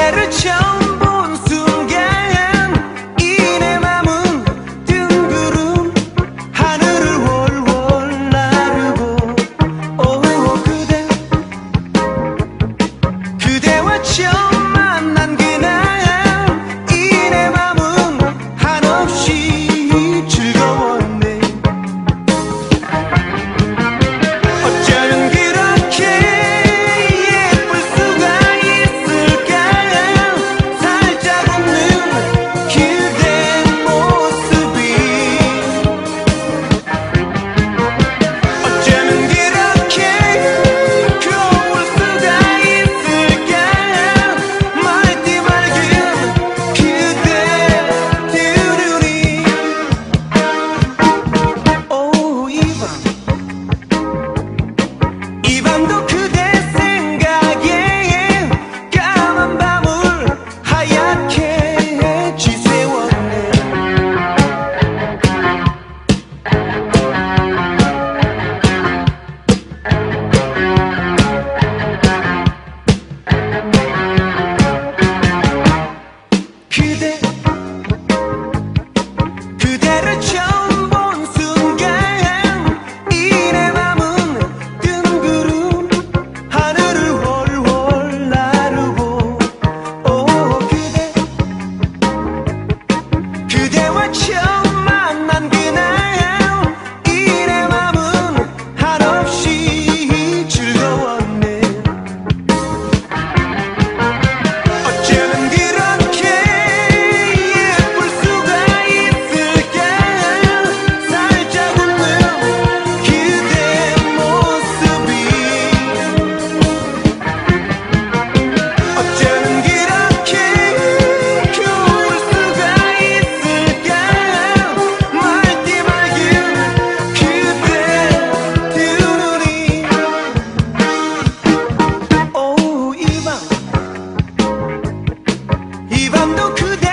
had a. で 감도 그대